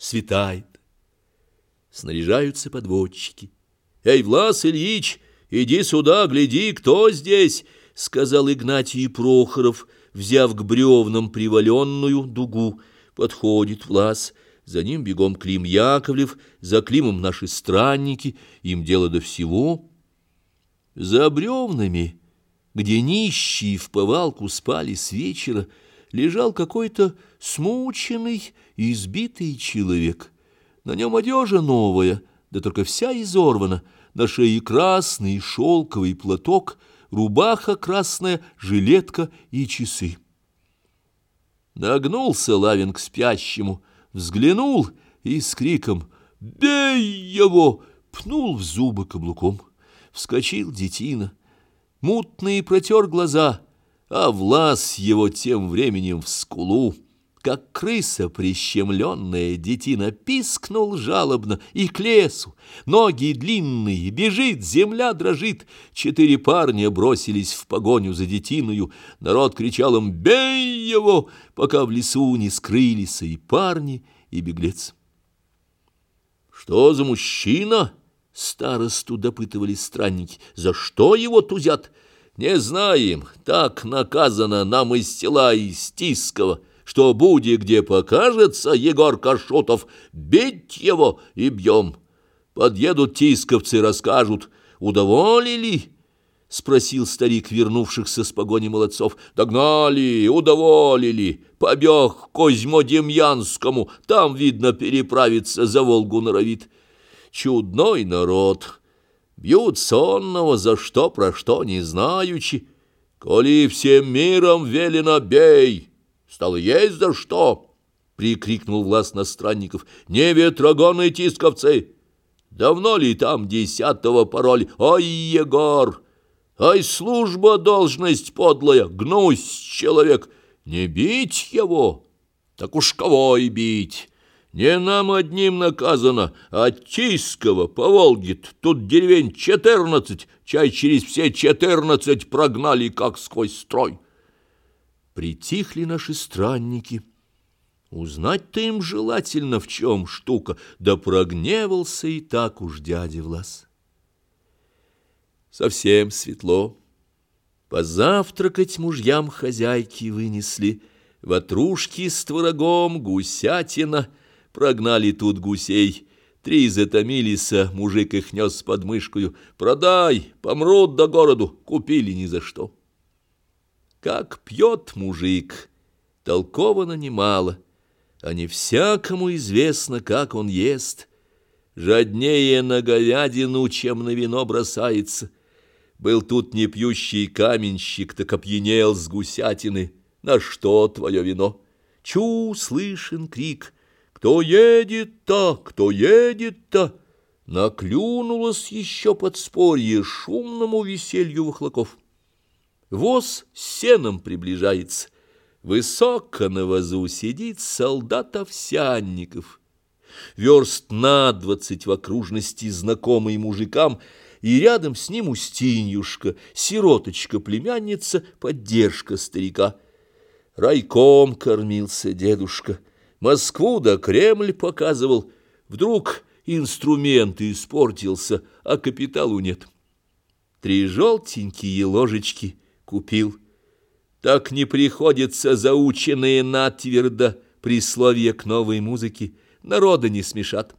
Светает. Снаряжаются подводчики. «Эй, Влас Ильич, иди сюда, гляди, кто здесь!» — сказал Игнатий Прохоров, взяв к бревнам приваленную дугу. Подходит Влас, за ним бегом Клим Яковлев, за Климом наши странники, им дело до всего. За бревнами, где нищие в повалку спали с вечера, лежал какой-то смученный и избитый человек. На нем одежа новая, да только вся изорвана, на шее красный шелковый платок, рубаха красная, жилетка и часы. Нагнулся Лавин к спящему, взглянул и с криком «Бей его!» пнул в зубы каблуком. Вскочил детина, мутный протер глаза — а влас его тем временем в скулу, как крыса прищемленная детина, пискнул жалобно и к лесу. Ноги длинные, бежит, земля дрожит. Четыре парня бросились в погоню за детиною. Народ кричал им «Бей его!», пока в лесу не скрылись и парни, и беглец. «Что за мужчина?» — старосту допытывались странники. «За что его тузят?» Не знаем, так наказано нам из села Истиского, что будет где покажется Егор Кашутов, бить его и бьем. Подъедут тисковцы, расскажут, удоволили — спросил старик вернувшихся с погони молодцов. «Догнали, удоволили, побег Козьмо-Демьянскому, там, видно, переправиться за Волгу норовит. Чудной народ!» Бьют сонного, за что, про что, не знаючи. Коли всем миром велено бей, стало есть за что, — прикрикнул властно странников. Не ветрогоны тисковцы! Давно ли там десятого пароль? Ой, Егор! Ай, служба, должность подлая, гнусь человек! Не бить его, так уж кого и бить!» Не нам одним наказано, а Тийского по Волге тут деревень четырнадцать, чай через все четырнадцать прогнали, как сквозь строй. Притихли наши странники. Узнать-то им желательно, в чем штука, да прогневался и так уж дядя Влас. Совсем светло. Позавтракать мужьям хозяйки вынесли, ватрушки с творогом, гусятина — Прогнали тут гусей. Три затомилися, мужик их нес под мышкою. Продай, помрут до городу, купили ни за что. Как пьет мужик, толковано немало, а не всякому известно, как он ест. Жаднее на говядину, чем на вино бросается. Был тут непьющий каменщик, так опьянел с гусятины. На что твое вино? Чу, слышен крик — кто едет-то, кто едет-то? Наклюнулось еще подспорье шумному веселью вахлаков. Воз с сеном приближается. Высоко на вазу сидит солдат-овсянников. Верст на двадцать в окружности знакомый мужикам, и рядом с ним Устиньюшка, сироточка-племянница, поддержка старика. Райком кормился дедушка — Москву да Кремль показывал. Вдруг инструмент испортился, а капиталу нет. Три желтенькие ложечки купил. Так не приходится заученные натвердо присловие к новой музыке. Народа не смешат.